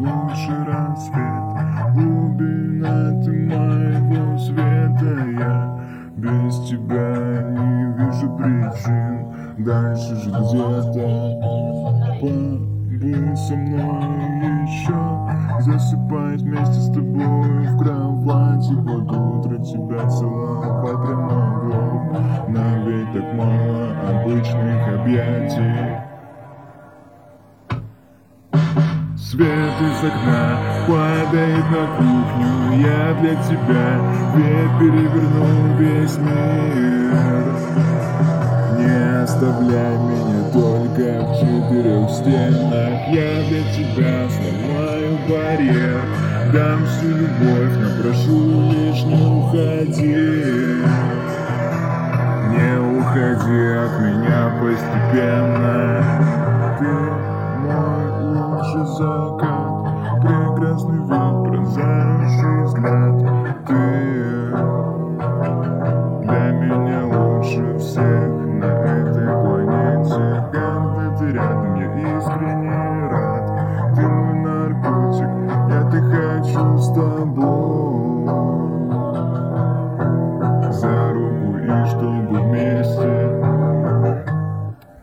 лучший рассвет Глубина ты моего света. Я без тебя не вижу причин. Дальше же где-то Побудь со мной еще. Засыпать вместе с тобой в кровати. Под утро тебя целовать прямо в лоб Но ведь так мало обычных объятий Свет из окна падает на кухню Я для тебя ведь переверну весь мир. Не оставляй меня только в четырех стенах Я для тебя сломаю барьер. Дам всю любовь, но прошу лишь не уходи. Не уходи от меня постепенно горящий закат Прекрасный вид, пронзающий взгляд. Ты для меня лучше всех на этой планете. Ганты ты рядом, я искренне рад. Ты мой наркотик, я ты хочу с тобой.